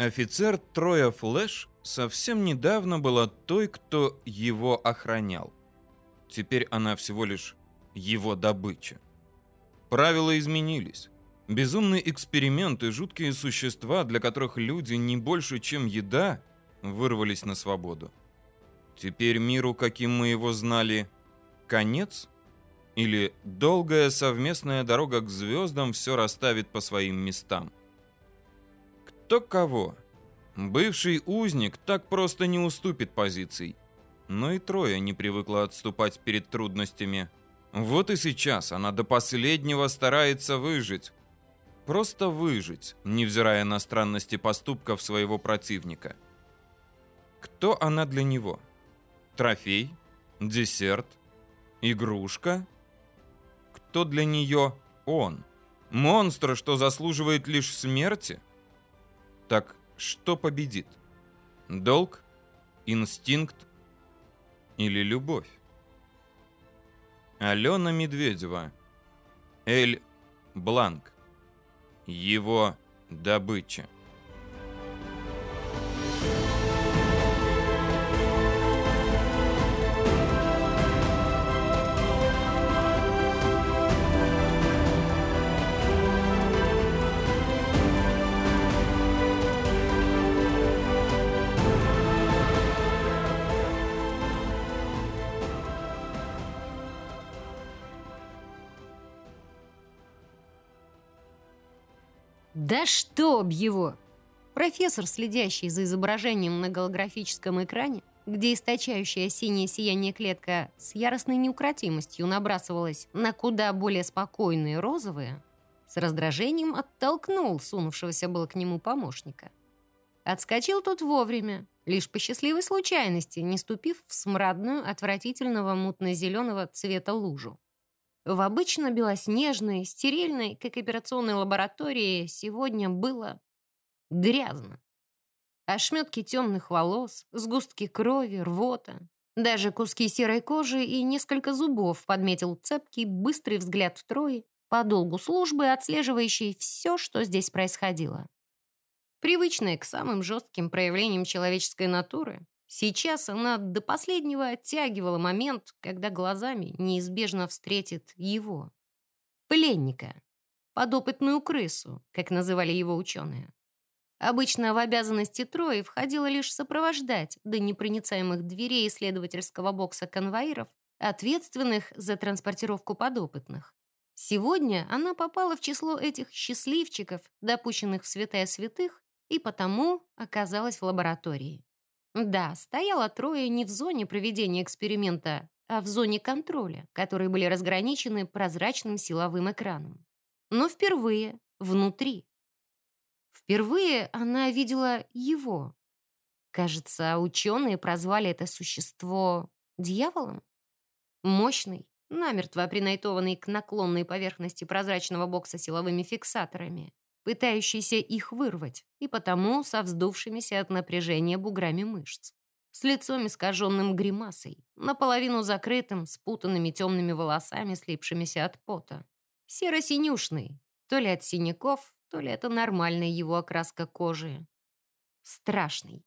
Офицер Троя Флэш совсем недавно была той, кто его охранял. Теперь она всего лишь его добыча. Правила изменились. Безумный эксперимент и жуткие существа, для которых люди не больше, чем еда, вырвались на свободу. Теперь миру, каким мы его знали, конец? Или долгая совместная дорога к звездам все расставит по своим местам? Кто кого? Бывший узник так просто не уступит позиций. Но и Троя не привыкла отступать перед трудностями. Вот и сейчас она до последнего старается выжить. Просто выжить, невзирая на странности поступков своего противника. Кто она для него? Трофей? Десерт? Игрушка? Кто для нее он? Монстр, что заслуживает лишь смерти? Так что победит? Долг? Инстинкт? Или любовь? Алена Медведева. Эль Бланк. Его добыча. Да чтоб его! Профессор, следящий за изображением на голографическом экране, где источающая синее сияние клетка с яростной неукротимостью набрасывалась на куда более спокойные розовые, с раздражением оттолкнул сунувшегося было к нему помощника. Отскочил тут вовремя, лишь по счастливой случайности, не ступив в смрадную, отвратительного мутно-зеленого цвета лужу. В обычно белоснежной, стерильной, как операционной лаборатории, сегодня было грязно. Ошметки темных волос, сгустки крови, рвота. Даже куски серой кожи и несколько зубов подметил цепкий, быстрый взгляд в Трои, по долгу службы отслеживающий все, что здесь происходило. Привычная к самым жестким проявлениям человеческой натуры, Сейчас она до последнего оттягивала момент, когда глазами неизбежно встретит его. Пленника. Подопытную крысу, как называли его ученые. Обычно в обязанности Трои входило лишь сопровождать до непроницаемых дверей исследовательского бокса конвоиров, ответственных за транспортировку подопытных. Сегодня она попала в число этих счастливчиков, допущенных в святая святых, и потому оказалась в лаборатории. Да, стояло трое не в зоне проведения эксперимента, а в зоне контроля, которые были разграничены прозрачным силовым экраном. Но впервые внутри. Впервые она видела его. Кажется, ученые прозвали это существо дьяволом. Мощный, намертво принайтованный к наклонной поверхности прозрачного бокса силовыми фиксаторами, пытающийся их вырвать, и потому со вздувшимися от напряжения буграми мышц. С лицом искаженным гримасой, наполовину закрытым, спутанными темными волосами, слипшимися от пота. Серо-синюшный, то ли от синяков, то ли это нормальная его окраска кожи. Страшный,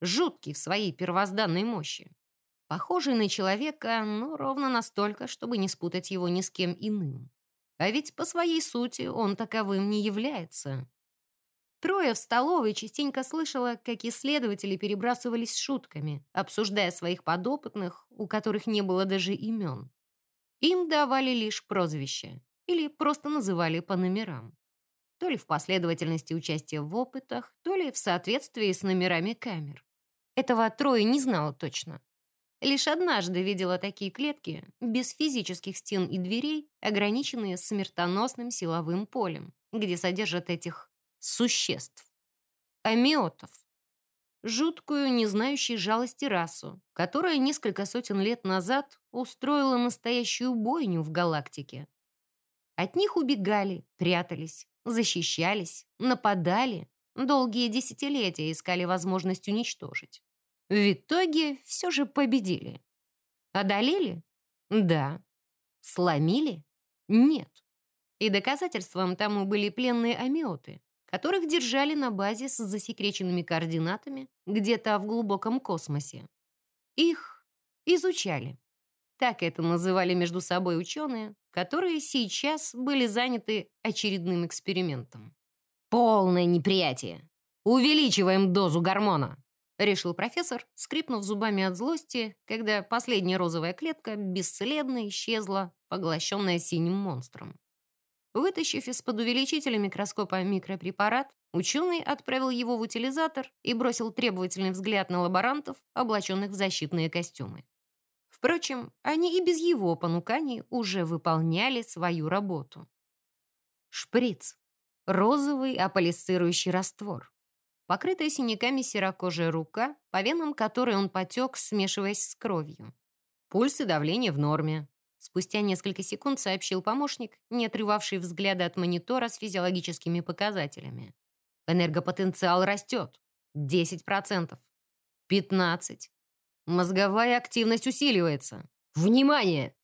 жуткий в своей первозданной мощи. Похожий на человека, но ровно настолько, чтобы не спутать его ни с кем иным. А ведь по своей сути он таковым не является. Трое в столовой частенько слышала, как исследователи перебрасывались шутками, обсуждая своих подопытных, у которых не было даже имен. Им давали лишь прозвища или просто называли по номерам. То ли в последовательности участия в опытах, то ли в соответствии с номерами камер. Этого Трое не знала точно. Лишь однажды видела такие клетки, без физических стен и дверей, ограниченные смертоносным силовым полем, где содержат этих существ. Амиотов. Жуткую, не знающей жалости расу, которая несколько сотен лет назад устроила настоящую бойню в галактике. От них убегали, прятались, защищались, нападали, долгие десятилетия искали возможность уничтожить. В итоге все же победили. Одолели? Да. Сломили? Нет. И доказательством тому были пленные амиоты, которых держали на базе с засекреченными координатами где-то в глубоком космосе. Их изучали. Так это называли между собой ученые, которые сейчас были заняты очередным экспериментом. «Полное неприятие! Увеличиваем дозу гормона!» Решил профессор, скрипнув зубами от злости, когда последняя розовая клетка бесследно исчезла, поглощенная синим монстром. Вытащив из-под увеличителя микроскопа микропрепарат, ученый отправил его в утилизатор и бросил требовательный взгляд на лаборантов, облаченных в защитные костюмы. Впрочем, они и без его понуканий уже выполняли свою работу. Шприц. Розовый аполисцирующий раствор. Покрытая синяками серокожая рука, по венам которой он потек, смешиваясь с кровью. Пульс и давление в норме. Спустя несколько секунд сообщил помощник, не отрывавший взгляда от монитора с физиологическими показателями. Энергопотенциал растет. 10%. 15%. Мозговая активность усиливается. Внимание!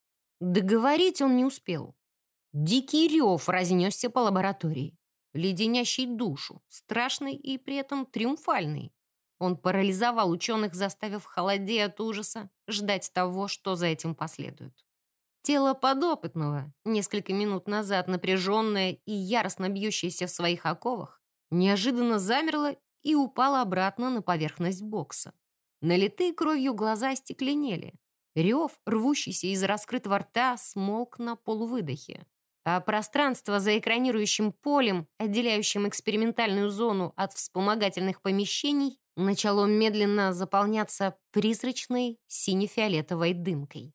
Договорить он не успел. Дикий рев разнесся по лаборатории. Леденящий душу, страшный и при этом триумфальный. Он парализовал ученых, заставив холодея от ужаса ждать того, что за этим последует. Тело подопытного, несколько минут назад напряженное и яростно бьющееся в своих оковах, неожиданно замерло и упало обратно на поверхность бокса. Налитые кровью глаза остекленели. Рев, рвущийся из раскрытого рта, смолк на полувыдохе. А пространство за экранирующим полем, отделяющим экспериментальную зону от вспомогательных помещений, начало медленно заполняться призрачной сине-фиолетовой дымкой.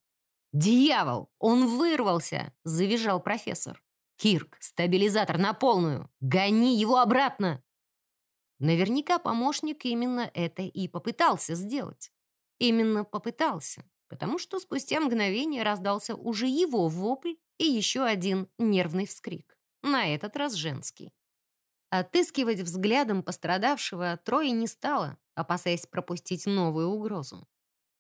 «Дьявол! Он вырвался!» — завизжал профессор. «Кирк, стабилизатор на полную! Гони его обратно!» Наверняка помощник именно это и попытался сделать. Именно попытался, потому что спустя мгновение раздался уже его вопль и еще один нервный вскрик, на этот раз женский. Отыскивать взглядом пострадавшего Трое не стало, опасаясь пропустить новую угрозу.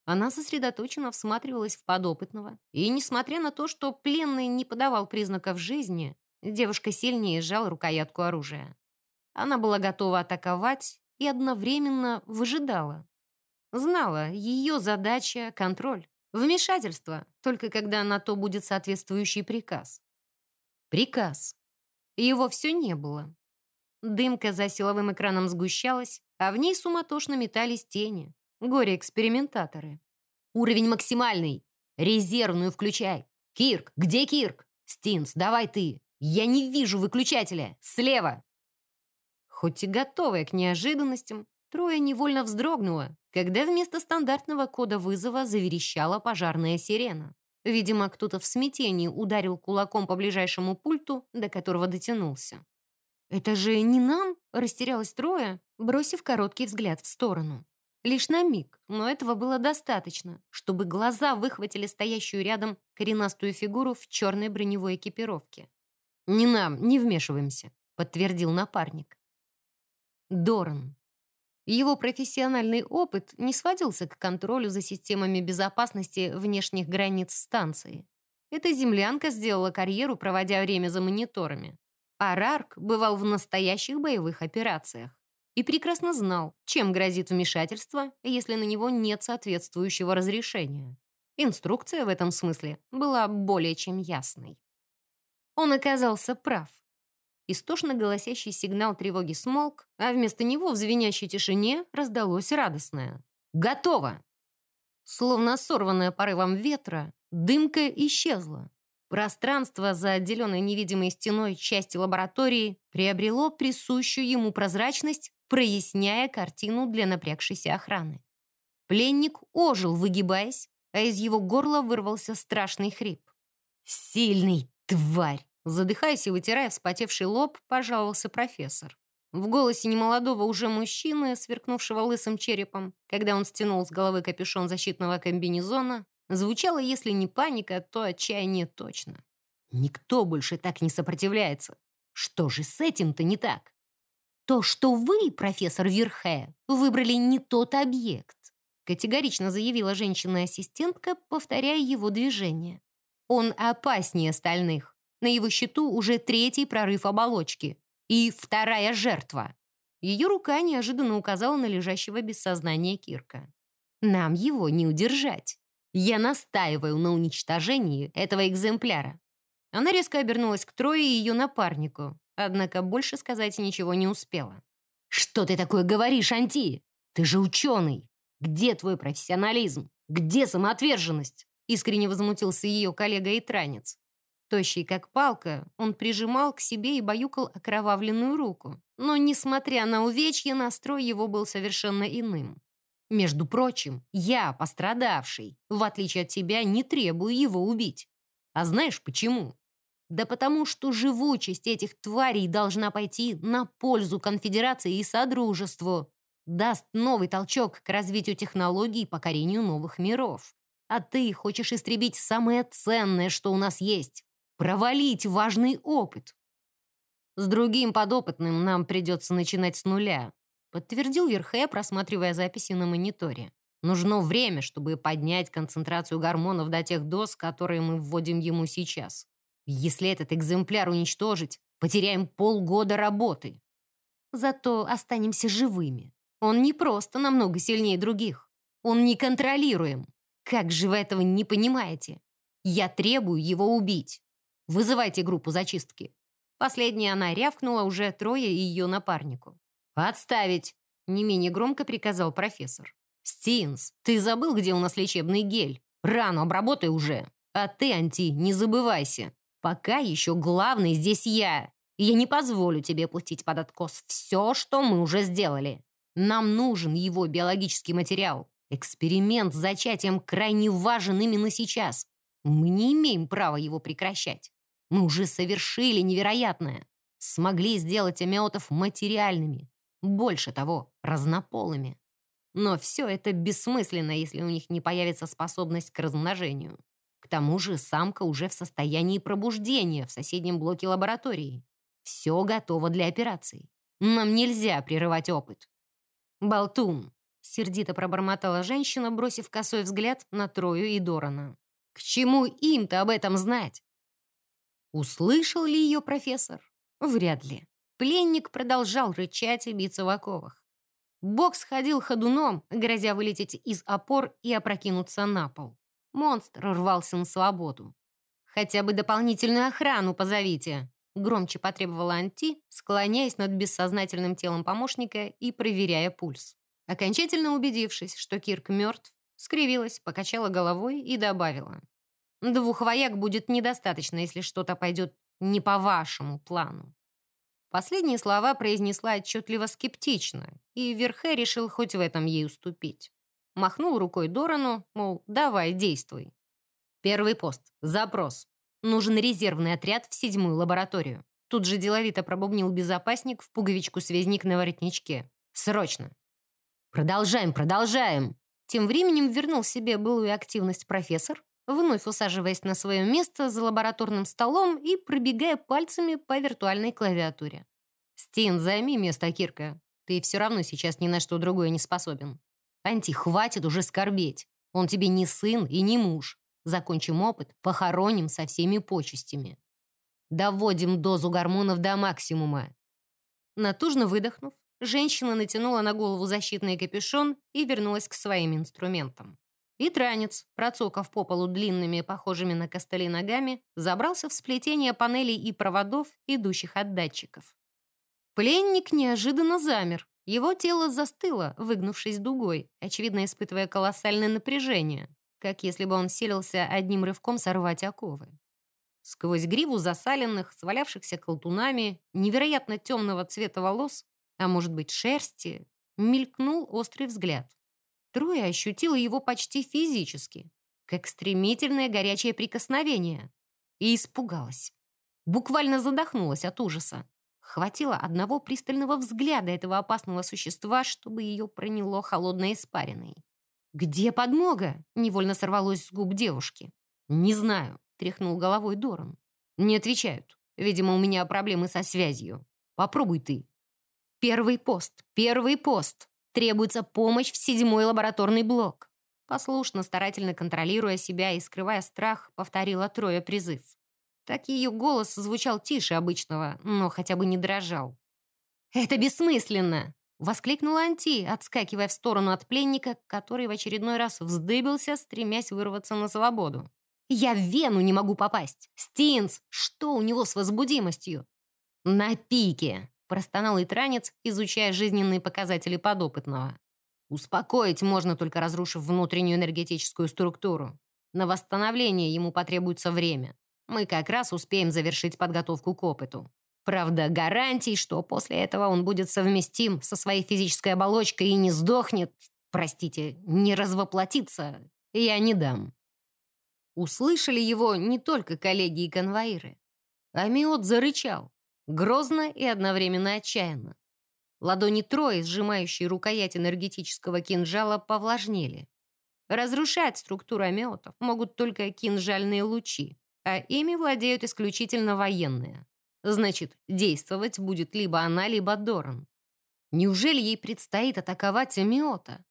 Она сосредоточенно всматривалась в подопытного, и, несмотря на то, что пленный не подавал признаков жизни, девушка сильнее сжала рукоятку оружия. Она была готова атаковать и одновременно выжидала. Знала, ее задача — контроль, вмешательство, только когда на то будет соответствующий приказ. Приказ. Его все не было. Дымка за силовым экраном сгущалась, а в ней суматошно метались тени. Горе-экспериментаторы. Уровень максимальный. Резервную включай. Кирк, где Кирк? Стинс, давай ты. Я не вижу выключателя. Слева. Хоть и готовая к неожиданностям, Трое невольно вздрогнула, когда вместо стандартного кода вызова заверещала пожарная сирена. Видимо, кто-то в смятении ударил кулаком по ближайшему пульту, до которого дотянулся. «Это же не нам?» — растерялась Троя, бросив короткий взгляд в сторону. Лишь на миг, но этого было достаточно, чтобы глаза выхватили стоящую рядом коренастую фигуру в черной броневой экипировке. «Не нам, не вмешиваемся», — подтвердил напарник. Доран. Его профессиональный опыт не сводился к контролю за системами безопасности внешних границ станции. Эта землянка сделала карьеру, проводя время за мониторами. А Рарк бывал в настоящих боевых операциях и прекрасно знал, чем грозит вмешательство, если на него нет соответствующего разрешения. Инструкция в этом смысле была более чем ясной. Он оказался прав. Истошно голосящий сигнал тревоги смолк, а вместо него в звенящей тишине раздалось радостное. «Готово!» Словно сорванная порывом ветра, дымка исчезла. Пространство за отделенной невидимой стеной части лаборатории приобрело присущую ему прозрачность, проясняя картину для напрягшейся охраны. Пленник ожил, выгибаясь, а из его горла вырвался страшный хрип. «Сильный, тварь!» Задыхаясь и вытирая вспотевший лоб, пожаловался профессор. В голосе немолодого уже мужчины, сверкнувшего лысым черепом, когда он стянул с головы капюшон защитного комбинезона, звучало, если не паника, то отчаяние точно. Никто больше так не сопротивляется. Что же с этим-то не так? То, что вы, профессор Верхе, выбрали не тот объект, категорично заявила женщина-ассистентка, повторяя его движение. Он опаснее остальных. На его счету уже третий прорыв оболочки. И вторая жертва. Ее рука неожиданно указала на лежащего без сознания Кирка. Нам его не удержать. Я настаиваю на уничтожении этого экземпляра. Она резко обернулась к Трое и ее напарнику, однако больше сказать ничего не успела. «Что ты такое говоришь, Анти? Ты же ученый! Где твой профессионализм? Где самоотверженность?» Искренне возмутился ее коллега и транец. Тощий как палка, он прижимал к себе и баюкал окровавленную руку. Но, несмотря на увечье, настрой его был совершенно иным. Между прочим, я, пострадавший, в отличие от тебя, не требую его убить. А знаешь почему? Да потому что живучесть этих тварей должна пойти на пользу конфедерации и содружеству. Даст новый толчок к развитию технологий и покорению новых миров. А ты хочешь истребить самое ценное, что у нас есть. Провалить важный опыт. С другим подопытным нам придется начинать с нуля, подтвердил Верхе, просматривая записи на мониторе. Нужно время, чтобы поднять концентрацию гормонов до тех доз, которые мы вводим ему сейчас. Если этот экземпляр уничтожить, потеряем полгода работы. Зато останемся живыми. Он не просто намного сильнее других. Он неконтролируем. Как же вы этого не понимаете? Я требую его убить. Вызывайте группу зачистки. Последняя она рявкнула уже трое и ее напарнику. «Отставить!» — не менее громко приказал профессор. «Стинс, ты забыл, где у нас лечебный гель? Рану обработай уже. А ты, Анти, не забывайся. Пока еще главный здесь я. Я не позволю тебе пустить под откос все, что мы уже сделали. Нам нужен его биологический материал. Эксперимент с зачатием крайне важен именно сейчас. Мы не имеем права его прекращать. Мы уже совершили невероятное. Смогли сделать амиотов материальными. Больше того, разнополыми. Но все это бессмысленно, если у них не появится способность к размножению. К тому же самка уже в состоянии пробуждения в соседнем блоке лаборатории. Все готово для операции. Нам нельзя прерывать опыт. «Болтун!» — сердито пробормотала женщина, бросив косой взгляд на Трою и Дорана. «К чему им-то об этом знать?» Услышал ли ее профессор? Вряд ли. Пленник продолжал рычать и биться в оковах. Бокс ходил ходуном, грозя вылететь из опор и опрокинуться на пол. Монстр рвался на свободу. «Хотя бы дополнительную охрану позовите», громче потребовала Анти, склоняясь над бессознательным телом помощника и проверяя пульс. Окончательно убедившись, что Кирк мертв, скривилась, покачала головой и добавила. «Двух вояк будет недостаточно, если что-то пойдет не по вашему плану». Последние слова произнесла отчетливо скептично, и Верхе решил хоть в этом ей уступить. Махнул рукой Дорану, мол, давай, действуй. Первый пост. Запрос. Нужен резервный отряд в седьмую лабораторию. Тут же деловито пробубнил безопасник в пуговичку-связник на воротничке. Срочно. Продолжаем, продолжаем. Тем временем вернул себе былую активность профессор, вновь усаживаясь на свое место за лабораторным столом и пробегая пальцами по виртуальной клавиатуре. «Стин, займи место Кирка. Ты все равно сейчас ни на что другое не способен. Анти, хватит уже скорбеть. Он тебе не сын и не муж. Закончим опыт, похороним со всеми почестями. Доводим дозу гормонов до максимума». Натужно выдохнув, женщина натянула на голову защитный капюшон и вернулась к своим инструментам. И транец, процокав по полу длинными, похожими на костыли ногами, забрался в сплетение панелей и проводов, идущих от датчиков. Пленник неожиданно замер. Его тело застыло, выгнувшись дугой, очевидно испытывая колоссальное напряжение, как если бы он силился одним рывком сорвать оковы. Сквозь гриву засаленных, свалявшихся колтунами, невероятно темного цвета волос, а может быть шерсти, мелькнул острый взгляд. Троя ощутила его почти физически, как стремительное горячее прикосновение, и испугалась. Буквально задохнулась от ужаса. Хватило одного пристального взгляда этого опасного существа, чтобы ее проняло холодной испариной. «Где подмога?» — невольно сорвалось с губ девушки. «Не знаю», — тряхнул головой Доран. «Не отвечают. Видимо, у меня проблемы со связью. Попробуй ты». «Первый пост, первый пост!» Требуется помощь в седьмой лабораторный блок. Послушно, старательно контролируя себя и скрывая страх, повторила Троя призыв. Так ее голос звучал тише обычного, но хотя бы не дрожал. «Это бессмысленно!» — воскликнула Анти, отскакивая в сторону от пленника, который в очередной раз вздыбился, стремясь вырваться на свободу. «Я в Вену не могу попасть! Стинс! Что у него с возбудимостью?» «На пике!» — простонал итранец, изучая жизненные показатели подопытного. «Успокоить можно, только разрушив внутреннюю энергетическую структуру. На восстановление ему потребуется время. Мы как раз успеем завершить подготовку к опыту. Правда, гарантий, что после этого он будет совместим со своей физической оболочкой и не сдохнет, простите, не развоплотится, я не дам». Услышали его не только коллеги и конвоиры. Амиот зарычал, грозно и одновременно отчаянно. Ладони Трои, сжимающие рукоять энергетического кинжала, повлажнели. Разрушать структуру амиотов могут только кинжальные лучи, а ими владеют исключительно военные. Значит, действовать будет либо она, либо Доран. Неужели ей предстоит атаковать амиота?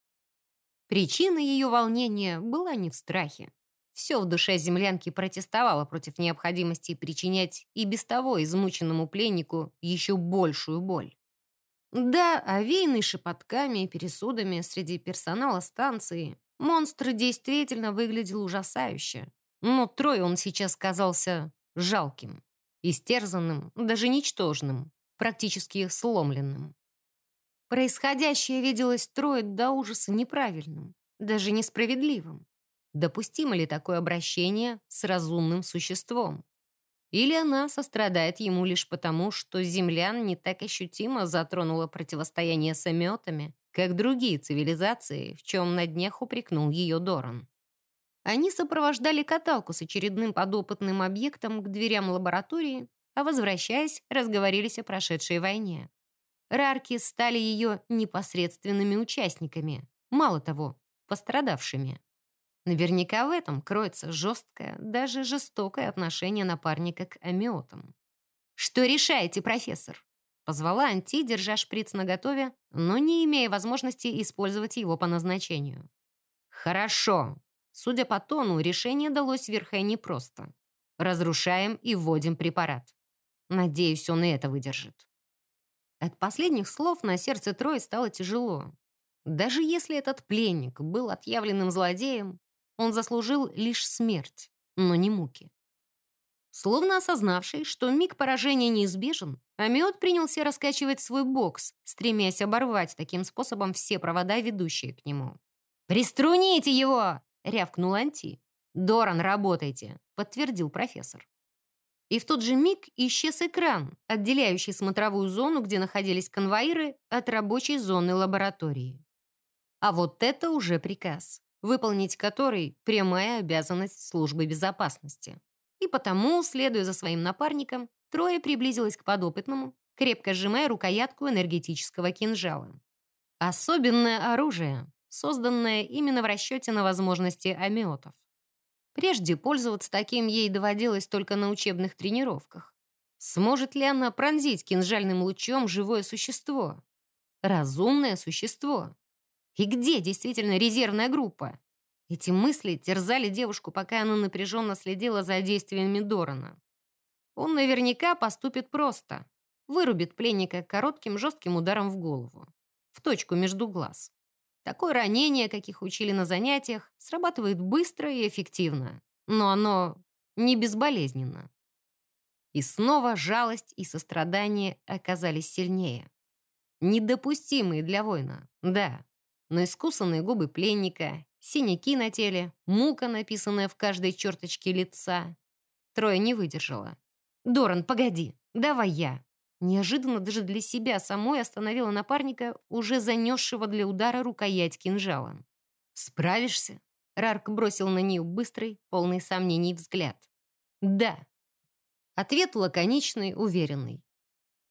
Причина ее волнения была не в страхе. Все в душе землянки протестовало против необходимости причинять и без того измученному пленнику еще большую боль. Да, овеянный шепотками и пересудами среди персонала станции, монстр действительно выглядел ужасающе. Но Трой он сейчас казался жалким, истерзанным, даже ничтожным, практически сломленным. Происходящее виделось Трое до ужаса неправильным, даже несправедливым. Допустимо ли такое обращение с разумным существом? Или она сострадает ему лишь потому, что землян не так ощутимо затронуло противостояние с ометами, как другие цивилизации, в чем на днях упрекнул ее Доран. Они сопровождали каталку с очередным подопытным объектом к дверям лаборатории, а возвращаясь, разговорились о прошедшей войне. Рарки стали ее непосредственными участниками, мало того, пострадавшими. Наверняка в этом кроется жесткое, даже жестокое отношение напарника к амиотам. «Что решаете, профессор?» Позвала Анти, держа шприц наготове, но не имея возможности использовать его по назначению. «Хорошо». Судя по тону, решение далось Верхе непросто. Разрушаем и вводим препарат. Надеюсь, он и это выдержит. От последних слов на сердце Трои стало тяжело. Даже если этот пленник был отъявленным злодеем, он заслужил лишь смерть, но не муки. Словно осознавший, что миг поражения неизбежен, Амиот принялся раскачивать свой бокс, стремясь оборвать таким способом все провода, ведущие к нему. «Приструните его!» — рявкнул Анти. «Доран, работайте!» — подтвердил профессор. И в тот же миг исчез экран, отделяющий смотровую зону, где находились конвоиры, от рабочей зоны лаборатории. А вот это уже приказ выполнить который – прямая обязанность службы безопасности. И потому, следуя за своим напарником, Трое приблизилась к подопытному, крепко сжимая рукоятку энергетического кинжала. Особенное оружие, созданное именно в расчете на возможности амиотов. Прежде пользоваться таким ей доводилось только на учебных тренировках. Сможет ли она пронзить кинжальным лучом живое существо? Разумное существо? И где действительно резервная группа? Эти мысли терзали девушку, пока она напряженно следила за действиями Дорана. Он наверняка поступит просто. Вырубит пленника коротким жестким ударом в голову. В точку между глаз. Такое ранение, каких учили на занятиях, срабатывает быстро и эффективно. Но оно не безболезненно. И снова жалость и сострадание оказались сильнее. Недопустимые для воина, да, но искусанные губы пленника, синяки на теле, мука, написанная в каждой черточке лица. Трое не выдержала. «Доран, погоди, давай я». Неожиданно даже для себя самой остановила напарника, уже занесшего для удара рукоять кинжала. «Справишься?» Рарк бросил на нее быстрый, полный сомнений взгляд. «Да». Ответ лаконичный, уверенный.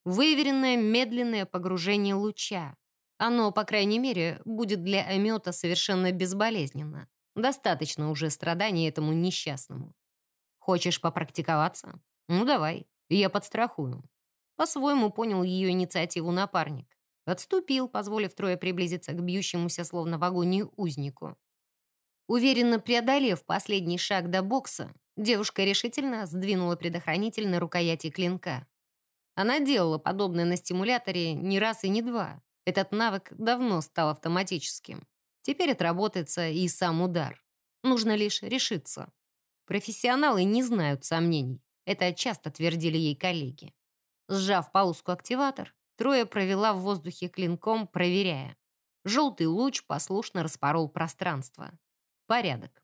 Выверенное медленное погружение луча, оно, по крайней мере, будет для Амета совершенно безболезненно. Достаточно уже страданий этому несчастному. Хочешь попрактиковаться? Ну давай, я подстрахую. По-своему понял ее инициативу напарник. Отступил, позволив трое приблизиться к бьющемуся словно в агонии узнику. Уверенно преодолев последний шаг до бокса, девушка решительно сдвинула предохранитель на рукояти клинка. Она делала подобное на стимуляторе не раз и не два. Этот навык давно стал автоматическим. Теперь отработается и сам удар. Нужно лишь решиться. Профессионалы не знают сомнений. Это часто твердили ей коллеги. Сжав паузку-активатор, Троя провела в воздухе клинком, проверяя. Желтый луч послушно распорол пространство. Порядок.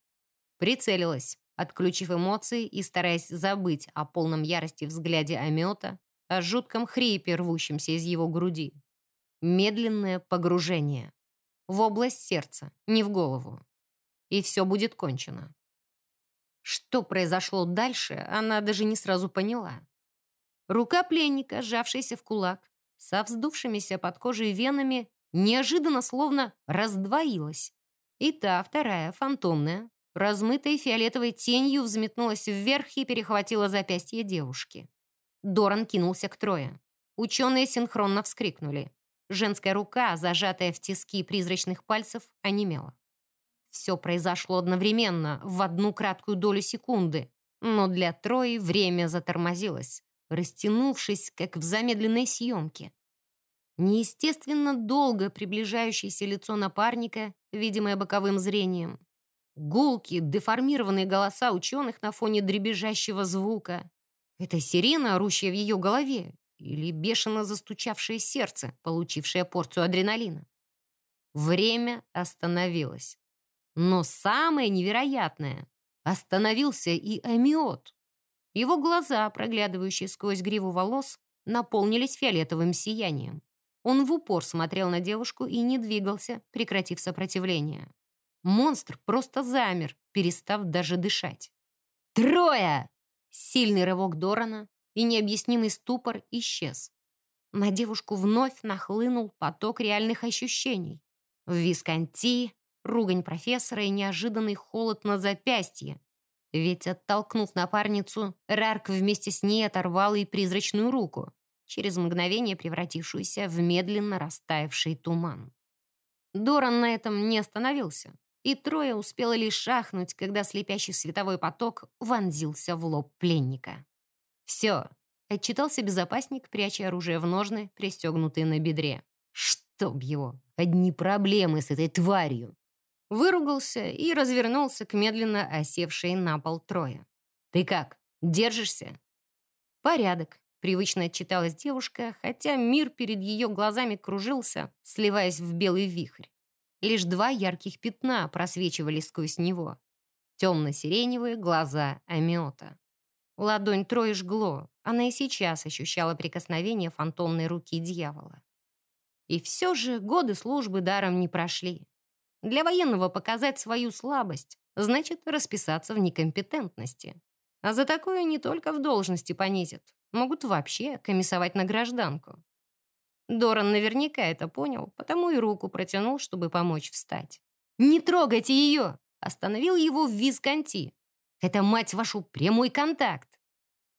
Прицелилась, отключив эмоции и стараясь забыть о полном ярости взгляде Амета, о жутком хрипе, рвущемся из его груди. Медленное погружение. В область сердца, не в голову. И все будет кончено. Что произошло дальше, она даже не сразу поняла. Рука пленника, сжавшаяся в кулак, со вздувшимися под кожей венами, неожиданно словно раздвоилась. И та, вторая, фантомная, размытой фиолетовой тенью взметнулась вверх и перехватила запястье девушки. Доран кинулся к Трое. Ученые синхронно вскрикнули. Женская рука, зажатая в тиски призрачных пальцев, онемела. Все произошло одновременно, в одну краткую долю секунды, но для Трои время затормозилось, растянувшись, как в замедленной съемке. Неестественно долго приближающееся лицо напарника, видимое боковым зрением. Гулки, деформированные голоса ученых на фоне дребезжащего звука. Это сирена, орущая в ее голове, или бешено застучавшее сердце, получившее порцию адреналина. Время остановилось. Но самое невероятное — остановился и амиот. Его глаза, проглядывающие сквозь гриву волос, наполнились фиолетовым сиянием. Он в упор смотрел на девушку и не двигался, прекратив сопротивление. Монстр просто замер, перестав даже дышать. «Трое!» Сильный рывок Дорана, и необъяснимый ступор исчез. На девушку вновь нахлынул поток реальных ощущений. В Висконти, ругань профессора и неожиданный холод на запястье. Ведь, оттолкнув напарницу, Рарк вместе с ней оторвал и призрачную руку, через мгновение превратившуюся в медленно растаявший туман. Доран на этом не остановился, и трое успело лишь шахнуть, когда слепящий световой поток вонзился в лоб пленника. «Все», — отчитался безопасник, пряча оружие в ножны, пристегнутые на бедре. «Чтоб его! Одни проблемы с этой тварью!» Выругался и развернулся к медленно осевшей на пол трое. «Ты как, держишься?» «Порядок», — привычно отчиталась девушка, хотя мир перед ее глазами кружился, сливаясь в белый вихрь. Лишь два ярких пятна просвечивали сквозь него. Темно-сиреневые глаза Амиота. Ладонь Трои жгло. Она и сейчас ощущала прикосновение фантомной руки дьявола. И все же годы службы даром не прошли. Для военного показать свою слабость значит расписаться в некомпетентности. А за такое не только в должности понизят, могут вообще комиссовать на гражданку. Доран наверняка это понял, потому и руку протянул, чтобы помочь встать. «Не трогайте ее!» Остановил его в Висконти. «Это, мать вашу, прямой контакт!»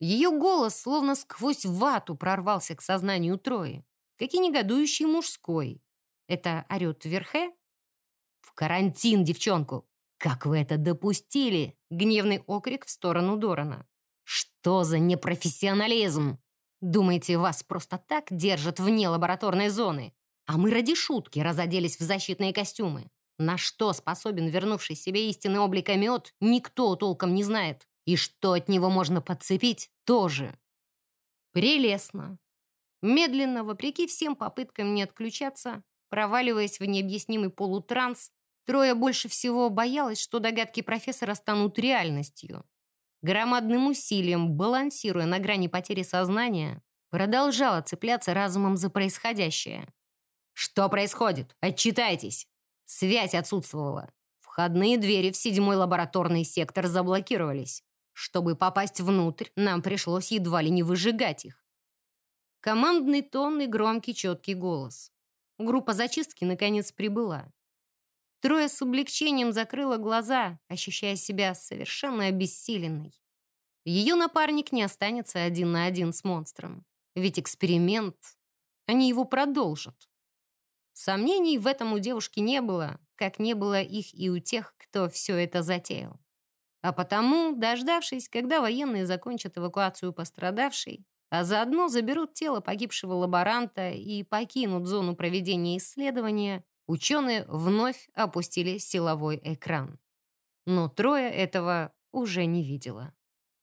Ее голос словно сквозь вату прорвался к сознанию Трои, как и негодующий мужской. Это орет Верхе? «В карантин, девчонку! Как вы это допустили?» Гневный окрик в сторону Дорана. «Что за непрофессионализм? Думаете, вас просто так держат вне лабораторной зоны? А мы ради шутки разоделись в защитные костюмы. На что способен вернувший себе истинный облик Амиот, никто толком не знает. И что от него можно подцепить, тоже. Прелестно. Медленно, вопреки всем попыткам не отключаться, проваливаясь в необъяснимый полутранс, Троя больше всего боялась, что догадки профессора станут реальностью. Громадным усилием, балансируя на грани потери сознания, продолжала цепляться разумом за происходящее. «Что происходит? Отчитайтесь!» Связь отсутствовала. Входные двери в седьмой лабораторный сектор заблокировались. Чтобы попасть внутрь, нам пришлось едва ли не выжигать их. Командный тон и громкий четкий голос. Группа зачистки наконец прибыла. Трое с облегчением закрыла глаза, ощущая себя совершенно обессиленной. Ее напарник не останется один на один с монстром. Ведь эксперимент... Они его продолжат. Сомнений в этом у девушки не было, как не было их и у тех, кто все это затеял. А потому, дождавшись, когда военные закончат эвакуацию пострадавшей, а заодно заберут тело погибшего лаборанта и покинут зону проведения исследования, ученые вновь опустили силовой экран. Но трое этого уже не видела.